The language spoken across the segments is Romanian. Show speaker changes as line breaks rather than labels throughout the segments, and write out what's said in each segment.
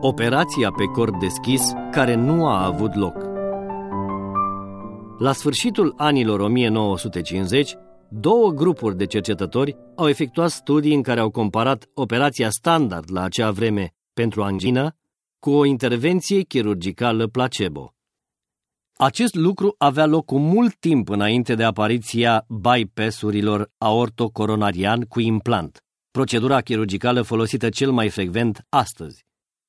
Operația pe corp deschis care nu a avut loc. La sfârșitul anilor 1950, două grupuri de cercetători au efectuat studii în care au comparat operația standard la acea vreme pentru angină cu o intervenție chirurgicală placebo. Acest lucru avea loc cu mult timp înainte de apariția bypass-urilor aortocoronarian cu implant, procedura chirurgicală folosită cel mai frecvent astăzi.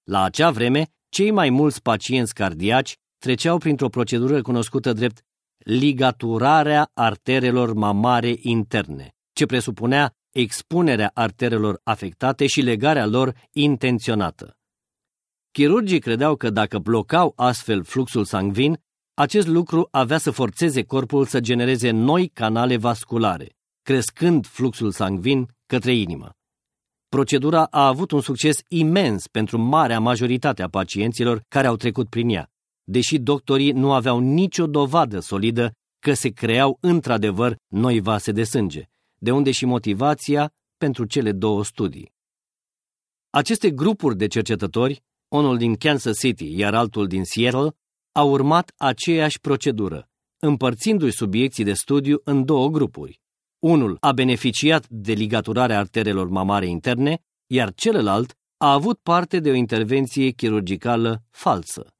La acea vreme, cei mai mulți pacienți cardiaci treceau printr-o procedură cunoscută drept ligaturarea arterelor mamare interne, ce presupunea expunerea arterelor afectate și legarea lor intenționată. Chirurgii credeau că dacă blocau astfel fluxul sangvin, acest lucru avea să forțeze corpul să genereze noi canale vasculare, crescând fluxul sangvin către inimă. Procedura a avut un succes imens pentru marea majoritate a pacienților care au trecut prin ea, deși doctorii nu aveau nicio dovadă solidă că se creau într-adevăr noi vase de sânge, de unde și motivația pentru cele două studii. Aceste grupuri de cercetători, unul din Kansas City, iar altul din Seattle, au urmat aceeași procedură, împărțindu-i subiecții de studiu în două grupuri. Unul a beneficiat de ligaturarea arterelor mamare interne, iar celălalt a avut parte de o intervenție chirurgicală falsă.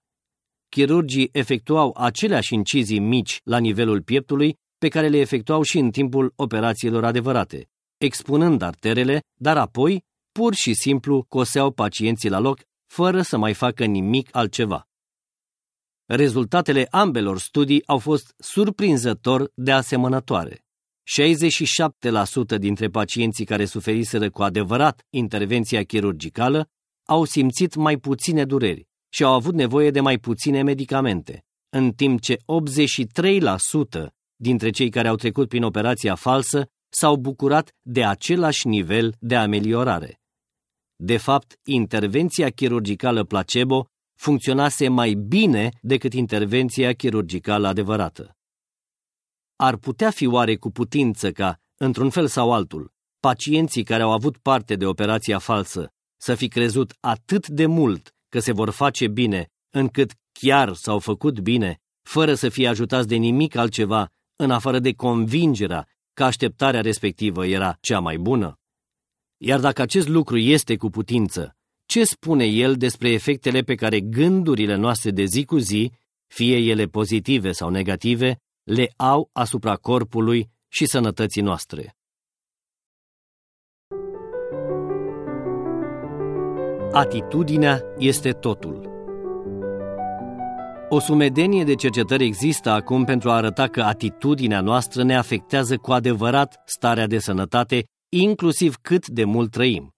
Chirurgii efectuau aceleași incizii mici la nivelul pieptului pe care le efectuau și în timpul operațiilor adevărate, expunând arterele, dar apoi pur și simplu coseau pacienții la loc, fără să mai facă nimic altceva. Rezultatele ambelor studii au fost surprinzător de asemănătoare. 67% dintre pacienții care suferiseră cu adevărat intervenția chirurgicală au simțit mai puține dureri și au avut nevoie de mai puține medicamente, în timp ce 83% dintre cei care au trecut prin operația falsă s-au bucurat de același nivel de ameliorare. De fapt, intervenția chirurgicală placebo funcționase mai bine decât intervenția chirurgicală adevărată. Ar putea fi oare cu putință ca, într-un fel sau altul, pacienții care au avut parte de operația falsă să fi crezut atât de mult că se vor face bine, încât chiar s-au făcut bine, fără să fie ajutați de nimic altceva, în afară de convingerea că așteptarea respectivă era cea mai bună? Iar dacă acest lucru este cu putință, ce spune el despre efectele pe care gândurile noastre de zi cu zi, fie ele pozitive sau negative, le au asupra corpului și sănătății noastre. Atitudinea este totul. O sumedenie de cercetări există acum pentru a arăta că atitudinea noastră ne afectează cu adevărat starea de sănătate, inclusiv cât de mult trăim.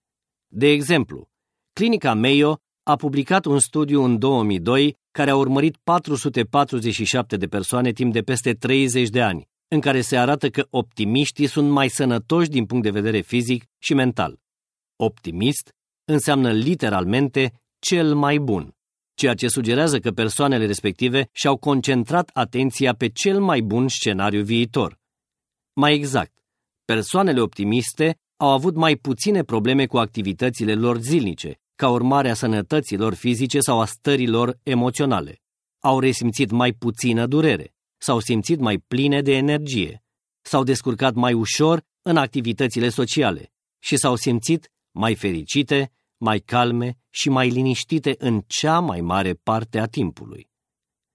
De exemplu, clinica Mayo a publicat un studiu în 2002 care a urmărit 447 de persoane timp de peste 30 de ani, în care se arată că optimiștii sunt mai sănătoși din punct de vedere fizic și mental. Optimist înseamnă literalmente cel mai bun, ceea ce sugerează că persoanele respective și-au concentrat atenția pe cel mai bun scenariu viitor. Mai exact, persoanele optimiste au avut mai puține probleme cu activitățile lor zilnice ca urmare a sănătății lor fizice sau a stărilor emoționale. Au resimțit mai puțină durere, s-au simțit mai pline de energie, s-au descurcat mai ușor în activitățile sociale și s-au simțit mai fericite, mai calme și mai liniștite în cea mai mare parte a timpului.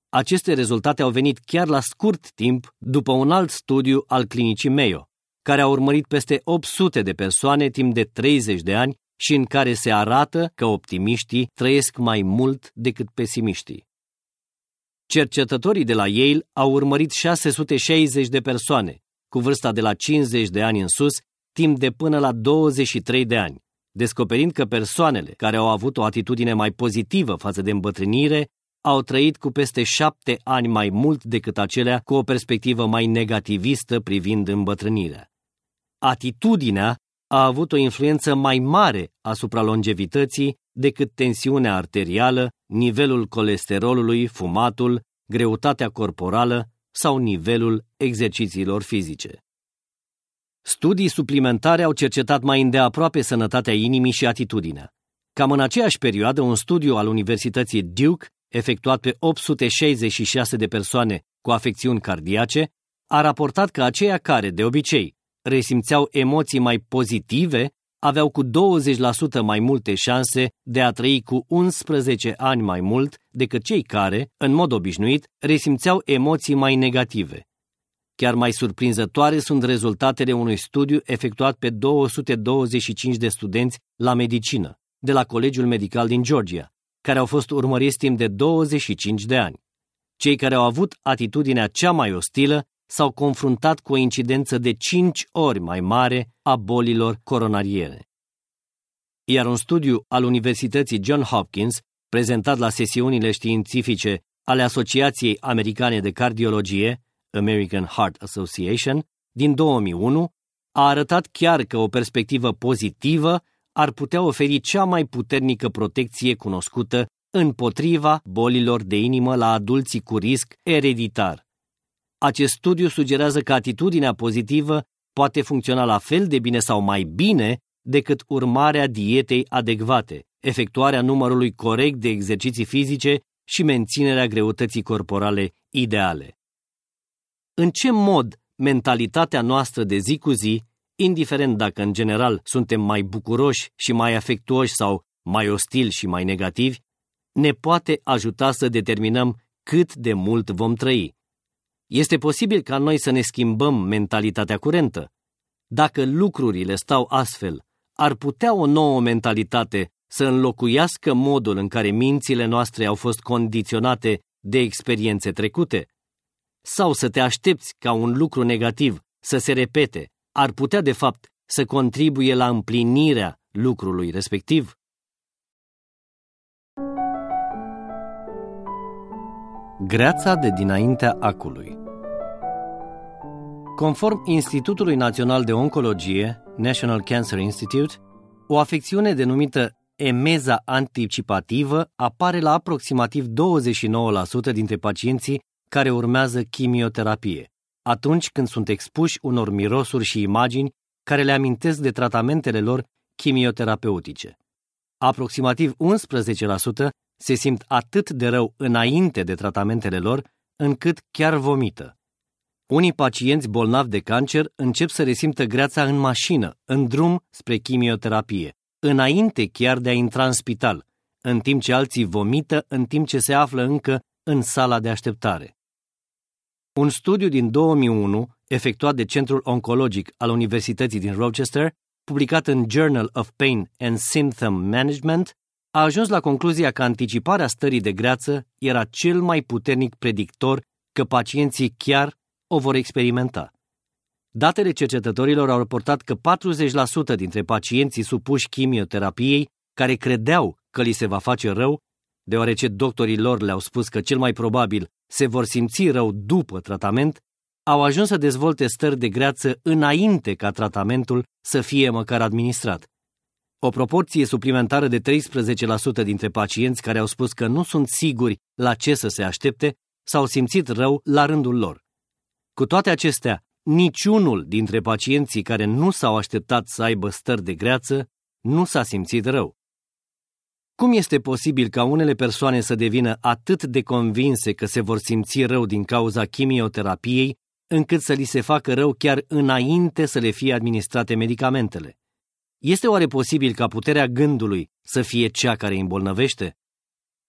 Aceste rezultate au venit chiar la scurt timp după un alt studiu al clinicii Mayo, care a urmărit peste 800 de persoane timp de 30 de ani și în care se arată că optimiștii trăiesc mai mult decât pesimiștii. Cercetătorii de la Yale au urmărit 660 de persoane, cu vârsta de la 50 de ani în sus, timp de până la 23 de ani, descoperind că persoanele care au avut o atitudine mai pozitivă față de îmbătrânire au trăit cu peste șapte ani mai mult decât acelea cu o perspectivă mai negativistă privind îmbătrânirea. Atitudinea a avut o influență mai mare asupra longevității decât tensiunea arterială, nivelul colesterolului, fumatul, greutatea corporală sau nivelul exercițiilor fizice. Studii suplimentare au cercetat mai îndeaproape sănătatea inimii și atitudinea. Cam în aceeași perioadă, un studiu al Universității Duke, efectuat pe 866 de persoane cu afecțiuni cardiace, a raportat că aceia care, de obicei, resimțeau emoții mai pozitive, aveau cu 20% mai multe șanse de a trăi cu 11 ani mai mult decât cei care, în mod obișnuit, resimțeau emoții mai negative. Chiar mai surprinzătoare sunt rezultatele unui studiu efectuat pe 225 de studenți la medicină, de la Colegiul Medical din Georgia, care au fost urmăriți timp de 25 de ani. Cei care au avut atitudinea cea mai ostilă s-au confruntat cu o incidență de 5 ori mai mare a bolilor coronariene. Iar un studiu al Universității John Hopkins, prezentat la sesiunile științifice ale Asociației Americane de Cardiologie, American Heart Association, din 2001, a arătat chiar că o perspectivă pozitivă ar putea oferi cea mai puternică protecție cunoscută împotriva bolilor de inimă la adulții cu risc ereditar. Acest studiu sugerează că atitudinea pozitivă poate funcționa la fel de bine sau mai bine decât urmarea dietei adecvate, efectuarea numărului corect de exerciții fizice și menținerea greutății corporale ideale. În ce mod mentalitatea noastră de zi cu zi, indiferent dacă în general suntem mai bucuroși și mai afectuoși sau mai ostili și mai negativi, ne poate ajuta să determinăm cât de mult vom trăi. Este posibil ca noi să ne schimbăm mentalitatea curentă. Dacă lucrurile stau astfel, ar putea o nouă mentalitate să înlocuiască modul în care mințile noastre au fost condiționate de experiențe trecute? Sau să te aștepți ca un lucru negativ să se repete, ar putea de fapt să contribuie la împlinirea lucrului respectiv? Greața de dinaintea acului Conform Institutului Național de Oncologie, National Cancer Institute, o afecțiune denumită emeza anticipativă apare la aproximativ 29% dintre pacienții care urmează chimioterapie, atunci când sunt expuși unor mirosuri și imagini care le amintesc de tratamentele lor chimioterapeutice. Aproximativ 11% se simt atât de rău înainte de tratamentele lor, încât chiar vomită. Unii pacienți bolnavi de cancer încep să resimtă greața în mașină, în drum spre chimioterapie, înainte chiar de a intra în spital, în timp ce alții vomită în timp ce se află încă în sala de așteptare. Un studiu din 2001, efectuat de Centrul Oncologic al Universității din Rochester, publicat în Journal of Pain and Symptom Management, a ajuns la concluzia că anticiparea stării de greață era cel mai puternic predictor că pacienții chiar o vor experimenta. Datele cercetătorilor au raportat că 40% dintre pacienții supuși chimioterapiei care credeau că li se va face rău, deoarece doctorii lor le-au spus că cel mai probabil se vor simți rău după tratament, au ajuns să dezvolte stări de greață înainte ca tratamentul să fie măcar administrat. O proporție suplimentară de 13% dintre pacienți care au spus că nu sunt siguri la ce să se aștepte s-au simțit rău la rândul lor. Cu toate acestea, niciunul dintre pacienții care nu s-au așteptat să aibă stări de greață nu s-a simțit rău. Cum este posibil ca unele persoane să devină atât de convinse că se vor simți rău din cauza chimioterapiei, încât să li se facă rău chiar înainte să le fie administrate medicamentele? Este oare posibil ca puterea gândului să fie cea care îi îmbolnăvește?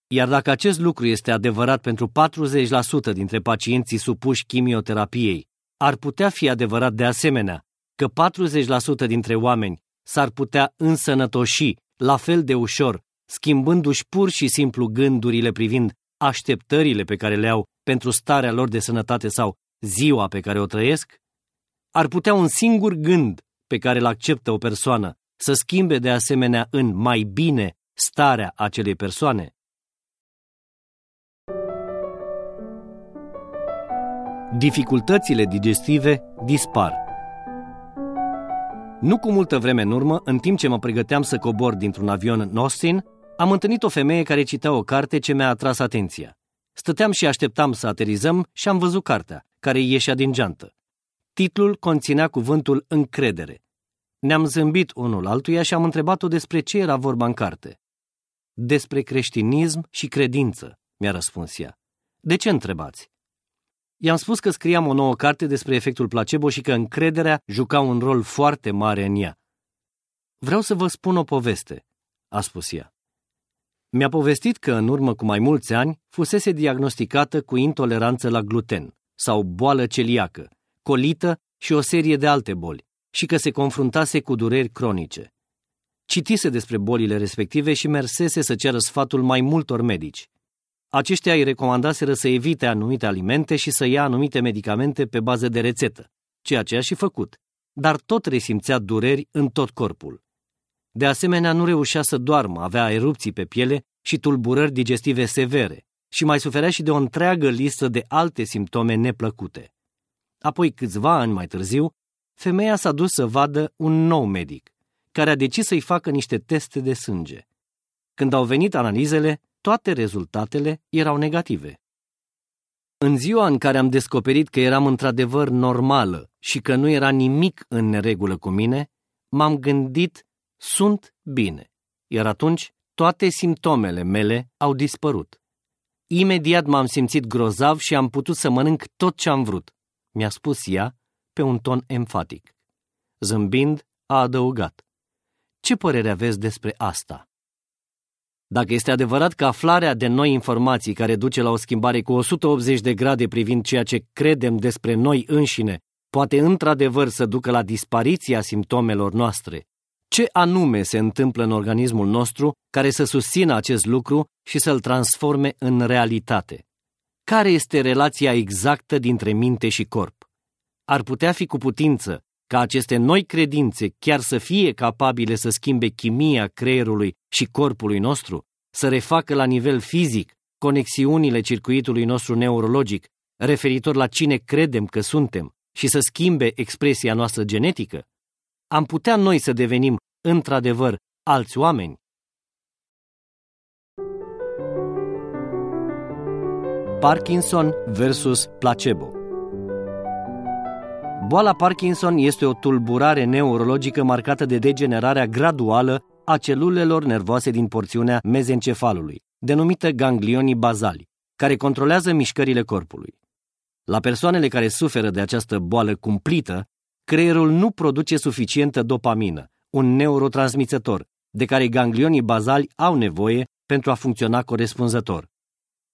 Iar dacă acest lucru este adevărat pentru 40% dintre pacienții supuși chimioterapiei, ar putea fi adevărat de asemenea că 40% dintre oameni s-ar putea însănătoși la fel de ușor, schimbându-și pur și simplu gândurile privind așteptările pe care le au pentru starea lor de sănătate sau ziua pe care o trăiesc? Ar putea un singur gând pe care îl acceptă o persoană să schimbe de asemenea în mai bine starea acelei persoane? dificultățile digestive dispar. Nu cu multă vreme în urmă, în timp ce mă pregăteam să cobor dintr-un avion în Austin, am întâlnit o femeie care citea o carte ce mi-a atras atenția. Stăteam și așteptam să aterizăm și am văzut cartea, care ieșea din geantă. Titlul conținea cuvântul încredere. Ne-am zâmbit unul altuia și am întrebat-o despre ce era vorba în carte. Despre creștinism și credință, mi-a răspuns ea. De ce întrebați? I-am spus că scriam o nouă carte despre efectul placebo și că încrederea juca un rol foarte mare în ea. Vreau să vă spun o poveste, a spus ea. Mi-a povestit că în urmă cu mai mulți ani fusese diagnosticată cu intoleranță la gluten sau boală celiacă, colită și o serie de alte boli și că se confruntase cu dureri cronice. Citise despre bolile respective și mersese să ceară sfatul mai multor medici. Aceștia îi recomandaseră să evite anumite alimente și să ia anumite medicamente pe bază de rețetă, ceea ce a și făcut, dar tot resimțea dureri în tot corpul. De asemenea, nu reușea să doarmă, avea erupții pe piele și tulburări digestive severe și mai suferea și de o întreagă listă de alte simptome neplăcute. Apoi, câțiva ani mai târziu, femeia s-a dus să vadă un nou medic, care a decis să-i facă niște teste de sânge. Când au venit analizele, toate rezultatele erau negative. În ziua în care am descoperit că eram într-adevăr normală și că nu era nimic în neregulă cu mine, m-am gândit, sunt bine. Iar atunci, toate simptomele mele au dispărut. Imediat m-am simțit grozav și am putut să mănânc tot ce am vrut, mi-a spus ea pe un ton emfatic. Zâmbind, a adăugat. Ce părere aveți despre asta? Dacă este adevărat că aflarea de noi informații care duce la o schimbare cu 180 de grade privind ceea ce credem despre noi înșine poate într-adevăr să ducă la dispariția simptomelor noastre, ce anume se întâmplă în organismul nostru care să susțină acest lucru și să-l transforme în realitate? Care este relația exactă dintre minte și corp? Ar putea fi cu putință ca aceste noi credințe chiar să fie capabile să schimbe chimia creierului și corpului nostru, să refacă la nivel fizic conexiunile circuitului nostru neurologic referitor la cine credem că suntem și să schimbe expresia noastră genetică? Am putea noi să devenim, într-adevăr, alți oameni? Parkinson versus placebo Boala Parkinson este o tulburare neurologică marcată de degenerarea graduală a celulelor nervoase din porțiunea mezencefalului, denumită ganglionii bazali, care controlează mișcările corpului. La persoanele care suferă de această boală cumplită, creierul nu produce suficientă dopamină, un neurotransmițător, de care ganglionii bazali au nevoie pentru a funcționa corespunzător.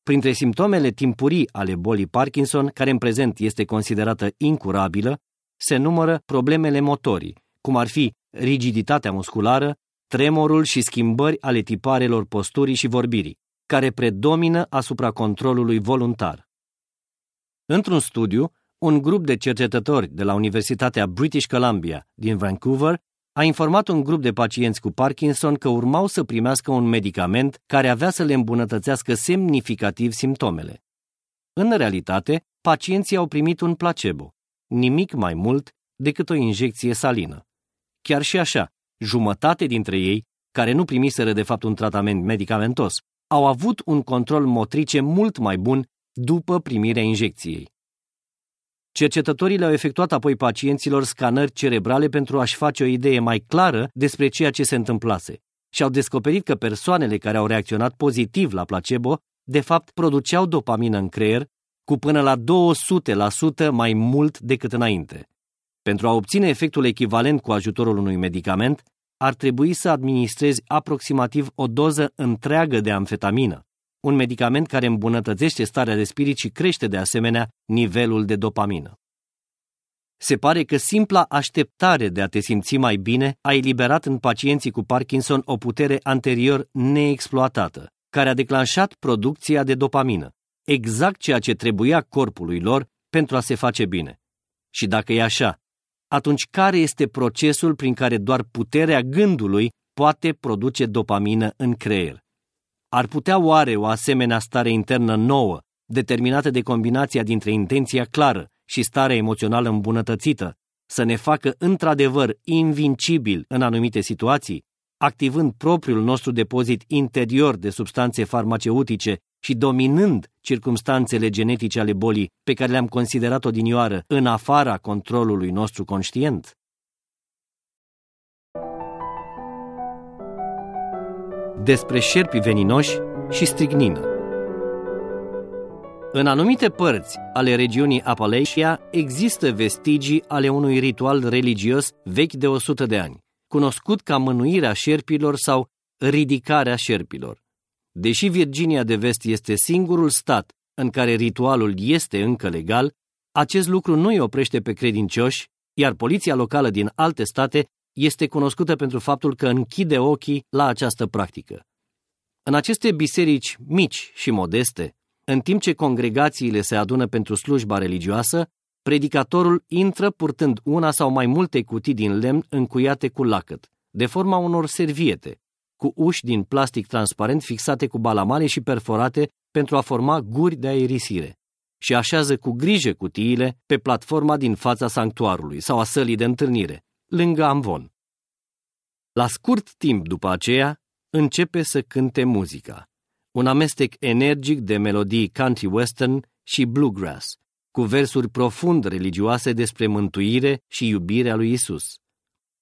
Printre simptomele timpurii ale bolii Parkinson, care în prezent este considerată incurabilă, se numără problemele motorii, cum ar fi rigiditatea musculară, tremorul și schimbări ale tiparelor posturii și vorbirii, care predomină asupra controlului voluntar. Într-un studiu, un grup de cercetători de la Universitatea British Columbia din Vancouver a informat un grup de pacienți cu Parkinson că urmau să primească un medicament care avea să le îmbunătățească semnificativ simptomele. În realitate, pacienții au primit un placebo, nimic mai mult decât o injecție salină. Chiar și așa, jumătate dintre ei, care nu primiseră de fapt un tratament medicamentos, au avut un control motrice mult mai bun după primirea injecției. Cercetătorii le-au efectuat apoi pacienților scanări cerebrale pentru a-și face o idee mai clară despre ceea ce se întâmplase și au descoperit că persoanele care au reacționat pozitiv la placebo, de fapt, produceau dopamină în creier cu până la 200% mai mult decât înainte. Pentru a obține efectul echivalent cu ajutorul unui medicament, ar trebui să administrezi aproximativ o doză întreagă de amfetamină, un medicament care îmbunătățește starea de spirit și crește de asemenea nivelul de dopamină. Se pare că simpla așteptare de a te simți mai bine a eliberat în pacienții cu Parkinson o putere anterior neexploatată, care a declanșat producția de dopamină, exact ceea ce trebuia corpului lor pentru a se face bine. Și dacă e așa, atunci care este procesul prin care doar puterea gândului poate produce dopamină în creier? Ar putea oare o asemenea stare internă nouă, determinată de combinația dintre intenția clară și starea emoțională îmbunătățită, să ne facă într-adevăr invincibil în anumite situații, activând propriul nostru depozit interior de substanțe farmaceutice și dominând circumstanțele genetice ale bolii pe care le-am considerat odinioară în afara controlului nostru conștient? Despre șerpi veninoși și strignină. În anumite părți ale regiunii Appalachia există vestigii ale unui ritual religios vechi de 100 de ani, cunoscut ca mânuirea șerpilor sau ridicarea șerpilor. Deși Virginia de Vest este singurul stat în care ritualul este încă legal, acest lucru nu îi oprește pe credincioși, iar poliția locală din alte state este cunoscută pentru faptul că închide ochii la această practică. În aceste biserici mici și modeste, în timp ce congregațiile se adună pentru slujba religioasă, predicatorul intră purtând una sau mai multe cutii din lemn încuiate cu lacăt, de forma unor serviete, cu uși din plastic transparent fixate cu balamale și perforate pentru a forma guri de aerisire și așează cu grijă cutiile pe platforma din fața sanctuarului sau a sălii de întâlnire, lângă amvon. La scurt timp după aceea, începe să cânte muzica, un amestec energic de melodii country western și bluegrass, cu versuri profund religioase despre mântuire și iubirea lui Isus.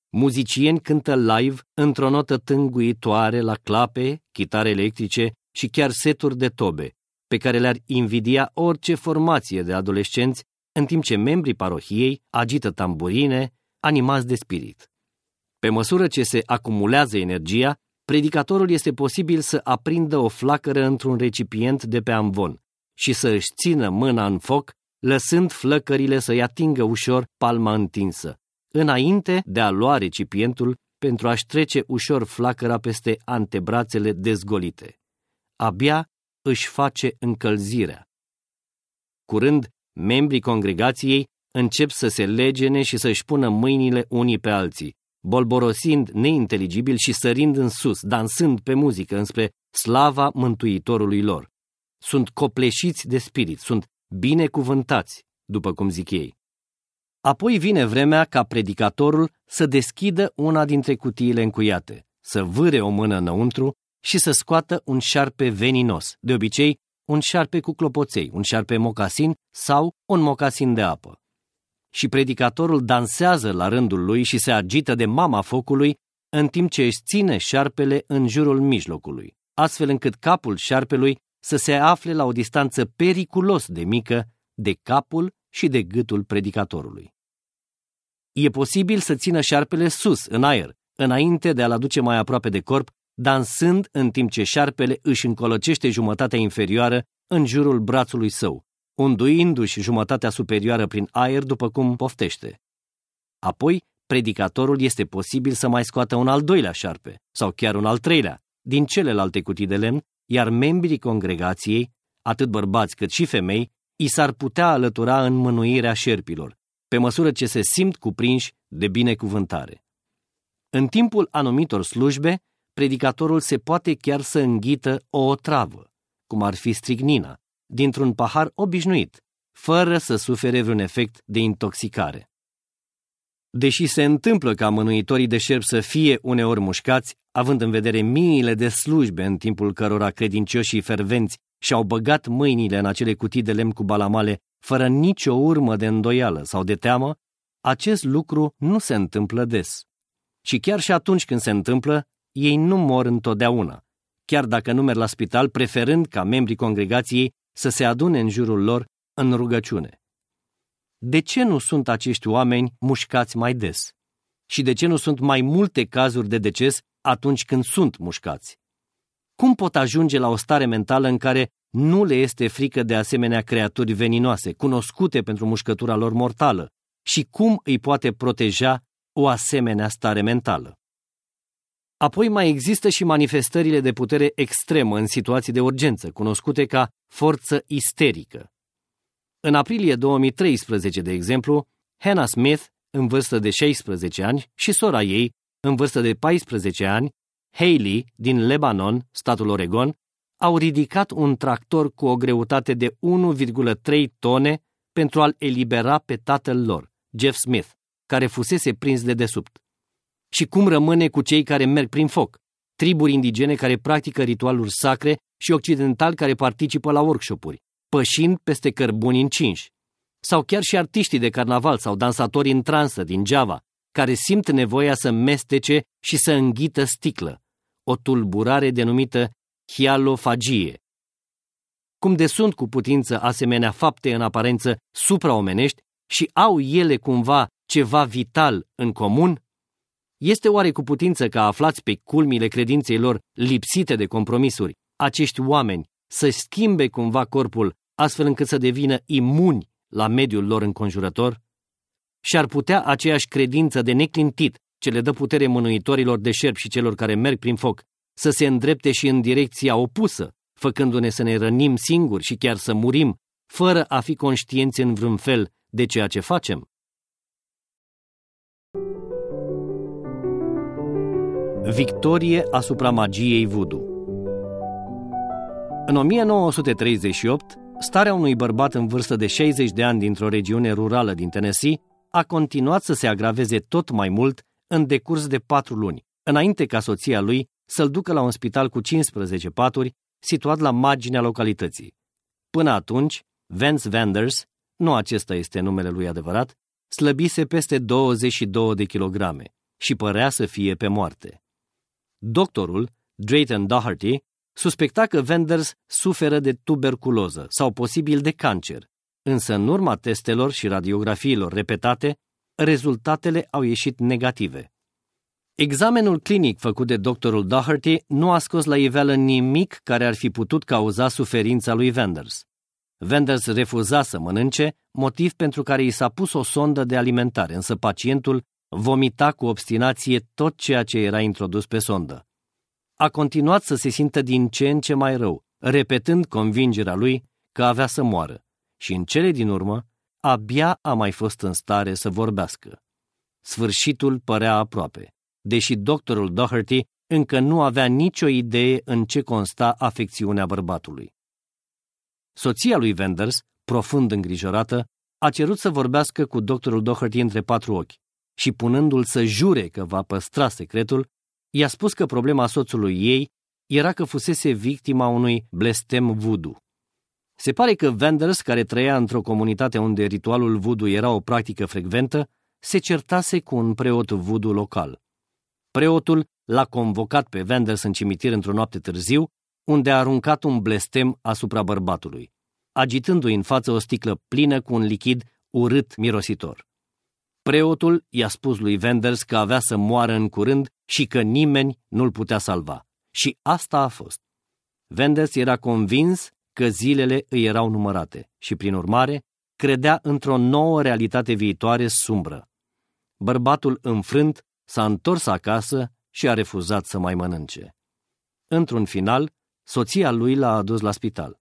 Muzicieni cântă live într-o notă tânguitoare la clape, chitare electrice și chiar seturi de tobe, pe care le-ar invidia orice formație de adolescenți, în timp ce membrii parohiei agită tamburine, animați de spirit. Pe măsură ce se acumulează energia, predicatorul este posibil să aprindă o flacără într-un recipient de pe amvon și să își țină mâna în foc, lăsând flăcările să-i atingă ușor palma întinsă, înainte de a lua recipientul pentru a-și trece ușor flacăra peste antebrațele dezgolite. Abia își face încălzirea. Curând, membrii congregației încep să se legene și să-și pună mâinile unii pe alții, bolborosind neinteligibil și sărind în sus, dansând pe muzică înspre slava Mântuitorului lor. Sunt copleșiți de spirit, sunt binecuvântați, după cum zic ei. Apoi vine vremea ca predicatorul să deschidă una dintre cutiile încuiate, să vâre o mână înăuntru și să scoată un șarpe veninos, de obicei un șarpe cu clopoței, un șarpe mocasin sau un mocasin de apă. Și predicatorul dansează la rândul lui și se agită de mama focului, în timp ce își ține șarpele în jurul mijlocului, astfel încât capul șarpelui să se afle la o distanță periculos de mică de capul și de gâtul predicatorului. E posibil să țină șarpele sus, în aer, înainte de a-l aduce mai aproape de corp, dansând în timp ce șarpele își încolăcește jumătatea inferioară în jurul brațului său, unduindu-și jumătatea superioară prin aer după cum poftește. Apoi, predicatorul este posibil să mai scoată un al doilea șarpe, sau chiar un al treilea, din celelalte cutii de lemn, iar membrii congregației, atât bărbați cât și femei, i s-ar putea alătura în mânuirea șerpilor, pe măsură ce se simt cuprinși de binecuvântare. În timpul anumitor slujbe, predicatorul se poate chiar să înghită o otravă, cum ar fi strignina, dintr-un pahar obișnuit, fără să sufere vreun efect de intoxicare. Deși se întâmplă ca mânuitorii de șerp să fie uneori mușcați, având în vedere miile de slujbe în timpul cărora credincioșii fervenți și-au băgat mâinile în acele cutii de lemn cu balamale fără nicio urmă de îndoială sau de teamă, acest lucru nu se întâmplă des. Și chiar și atunci când se întâmplă, ei nu mor întotdeauna, chiar dacă nu merg la spital, preferând ca membrii congregației să se adune în jurul lor în rugăciune. De ce nu sunt acești oameni mușcați mai des? Și de ce nu sunt mai multe cazuri de deces atunci când sunt mușcați? Cum pot ajunge la o stare mentală în care nu le este frică de asemenea creaturi veninoase, cunoscute pentru mușcătura lor mortală? Și cum îi poate proteja o asemenea stare mentală? Apoi mai există și manifestările de putere extremă în situații de urgență, cunoscute ca forță isterică. În aprilie 2013, de exemplu, Hannah Smith, în vârstă de 16 ani, și sora ei, în vârstă de 14 ani, Haley, din Lebanon, statul Oregon, au ridicat un tractor cu o greutate de 1,3 tone pentru a-l elibera pe tatăl lor, Jeff Smith, care fusese prins de desubt. Și cum rămâne cu cei care merg prin foc, triburi indigene care practică ritualuri sacre și occidentali care participă la workshopuri, pășind peste cărbuni încinși. Sau chiar și artiștii de carnaval sau dansatori în transă din Java, care simt nevoia să mestece și să înghită sticlă, o tulburare denumită hialofagie. Cum de sunt cu putință asemenea fapte în aparență supraomenești și au ele cumva ceva vital în comun? Este oare cu putință ca aflați pe culmile credinței lor lipsite de compromisuri, acești oameni să schimbe cumva corpul astfel încât să devină imuni la mediul lor înconjurător? Și ar putea aceeași credință de neclintit ce le dă putere mânuitorilor de șerp și celor care merg prin foc, să se îndrepte și în direcția opusă, făcându-ne să ne rănim singuri și chiar să murim, fără a fi conștienți în vreun fel de ceea ce facem? Victorie asupra magiei voodoo În 1938, starea unui bărbat în vârstă de 60 de ani dintr-o regiune rurală din Tennessee a continuat să se agraveze tot mai mult în decurs de patru luni, înainte ca soția lui să-l ducă la un spital cu 15 paturi, situat la marginea localității. Până atunci, Vance Vanders, nu acesta este numele lui adevărat, slăbise peste 22 de kilograme și părea să fie pe moarte. Doctorul, Drayton Doherty, suspecta că Vanders suferă de tuberculoză sau posibil de cancer, însă în urma testelor și radiografiilor repetate, rezultatele au ieșit negative. Examenul clinic făcut de doctorul Doherty nu a scos la iveală nimic care ar fi putut cauza suferința lui Vanders. Vanders refuza să mănânce, motiv pentru care i s-a pus o sondă de alimentare, însă pacientul vomita cu obstinație tot ceea ce era introdus pe sondă. A continuat să se simtă din ce în ce mai rău, repetând convingerea lui că avea să moară și în cele din urmă abia a mai fost în stare să vorbească. Sfârșitul părea aproape, deși doctorul Doherty încă nu avea nicio idee în ce consta afecțiunea bărbatului. Soția lui Wenders, profund îngrijorată, a cerut să vorbească cu doctorul Doherty între patru ochi și, punându-l să jure că va păstra secretul, i-a spus că problema soțului ei era că fusese victima unui blestem voodoo. Se pare că Vanders, care trăia într-o comunitate unde ritualul voodoo era o practică frecventă, se certase cu un preot voodoo local. Preotul l-a convocat pe Vanders în cimitir într-o noapte târziu, unde a aruncat un blestem asupra bărbatului, agitându-i în față o sticlă plină cu un lichid urât mirositor. Preotul i-a spus lui Vanders că avea să moară în curând și că nimeni nu-l putea salva. Și asta a fost. Vanders era convins că zilele îi erau numărate și, prin urmare, credea într-o nouă realitate viitoare sumbră. Bărbatul înfrânt s-a întors acasă și a refuzat să mai mănânce. Într-un final, soția lui l-a adus la spital.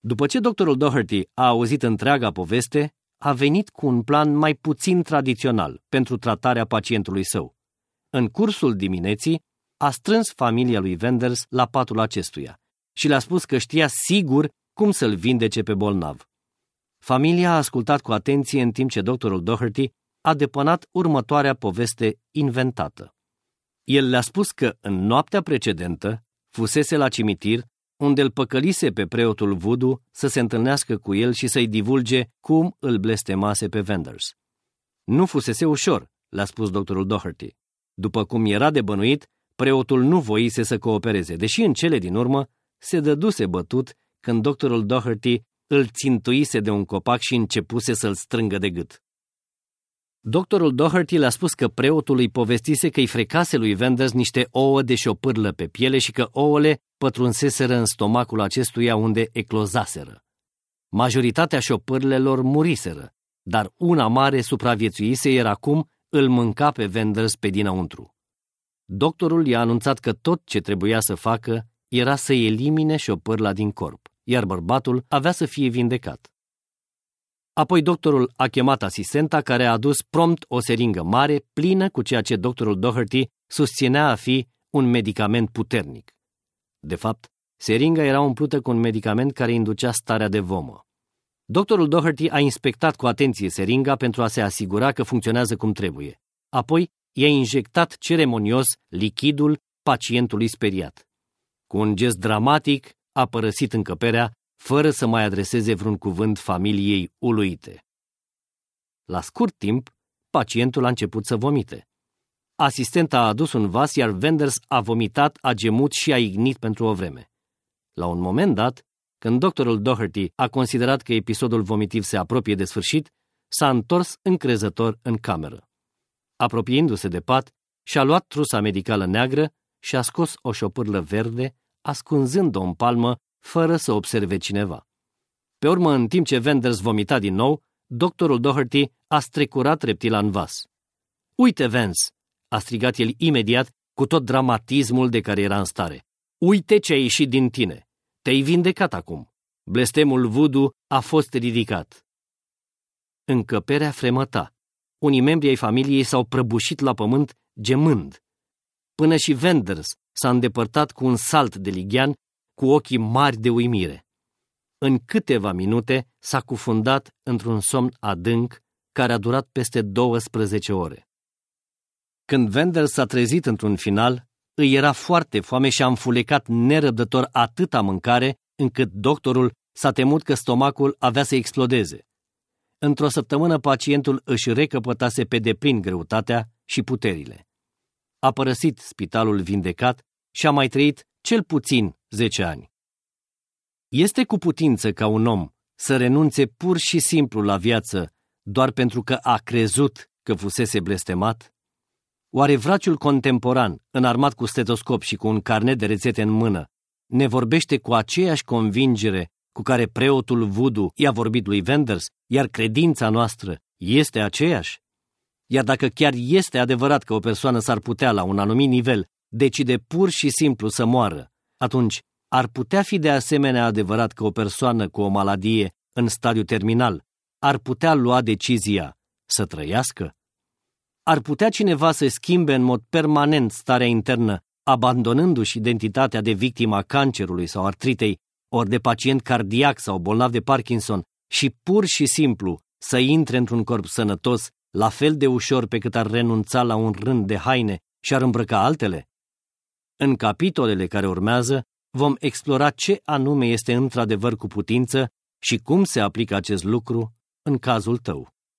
După ce doctorul Doherty a auzit întreaga poveste, a venit cu un plan mai puțin tradițional pentru tratarea pacientului său. În cursul dimineții, a strâns familia lui Wenders la patul acestuia și le-a spus că știa sigur cum să-l vindece pe bolnav. Familia a ascultat cu atenție în timp ce doctorul Doherty a depănat următoarea poveste inventată. El le-a spus că în noaptea precedentă fusese la cimitir unde îl păcălise pe preotul Voodoo să se întâlnească cu el și să-i divulge cum îl blestemase pe Vendors. Nu fusese ușor, le-a spus doctorul Doherty. După cum era de bănuit, preotul nu voise să coopereze, deși în cele din urmă se dăduse bătut când doctorul Doherty îl țintuise de un copac și începuse să-l strângă de gât. Doctorul Doherty le-a spus că preotul îi povestise că îi frecase lui Venders niște ouă de șopârlă pe piele și că ouăle pătrunseseră în stomacul acestuia unde eclozaseră. Majoritatea șopârlelor muriseră, dar una mare supraviețuise, iar acum îl mânca pe Venders pe dinăuntru. Doctorul i-a anunțat că tot ce trebuia să facă era să elimine șopârla din corp, iar bărbatul avea să fie vindecat. Apoi doctorul a chemat asistenta care a adus prompt o seringă mare plină cu ceea ce doctorul Doherty susținea a fi un medicament puternic. De fapt, seringa era umplută cu un medicament care inducea starea de vomă. Doctorul Doherty a inspectat cu atenție seringa pentru a se asigura că funcționează cum trebuie. Apoi i-a injectat ceremonios lichidul pacientului speriat. Cu un gest dramatic, a părăsit încăperea, fără să mai adreseze vreun cuvânt familiei uluite. La scurt timp, pacientul a început să vomite. asistenta a adus un vas, iar Wenders a vomitat, a gemut și a ignit pentru o vreme. La un moment dat, când doctorul Doherty a considerat că episodul vomitiv se apropie de sfârșit, s-a întors încrezător în cameră. Apropiindu-se de pat, și-a luat trusa medicală neagră și a scos o șopârlă verde, ascunzând-o în palmă, fără să observe cineva. Pe urmă, în timp ce Wenders vomita din nou, doctorul Doherty a strecurat reptila în vas. Uite, Vance!" a strigat el imediat cu tot dramatismul de care era în stare. Uite ce a ieșit din tine! Te-ai vindecat acum! Blestemul vudu a fost ridicat. Încăperea fremăta. Unii membri ai familiei s-au prăbușit la pământ gemând. Până și Wenders s-a îndepărtat cu un salt de lighean, cu ochii mari de uimire. În câteva minute s-a cufundat într-un somn adânc care a durat peste 12 ore. Când Wenders s-a trezit într-un final, îi era foarte foame și a înfulecat nerăbdător atâta mâncare, încât doctorul s-a temut că stomacul avea să explodeze. Într-o săptămână pacientul își recăpătase pe deplin greutatea și puterile a părăsit spitalul vindecat și a mai trăit cel puțin 10 ani. Este cu putință ca un om să renunțe pur și simplu la viață doar pentru că a crezut că fusese blestemat? Oare vraciul contemporan, înarmat cu stetoscop și cu un carnet de rețete în mână, ne vorbește cu aceeași convingere cu care preotul Voodoo i-a vorbit lui Wenders, iar credința noastră este aceeași? Iar dacă chiar este adevărat că o persoană s-ar putea, la un anumit nivel, decide pur și simplu să moară, atunci ar putea fi de asemenea adevărat că o persoană cu o maladie în stadiu terminal ar putea lua decizia să trăiască? Ar putea cineva să schimbe în mod permanent starea internă, abandonându-și identitatea de victima cancerului sau artritei, ori de pacient cardiac sau bolnav de Parkinson, și pur și simplu să intre într-un corp sănătos la fel de ușor pe cât ar renunța la un rând de haine și ar îmbrăca altele? În capitolele care urmează, vom explora ce anume este într-adevăr cu putință și cum se aplică acest lucru în cazul tău.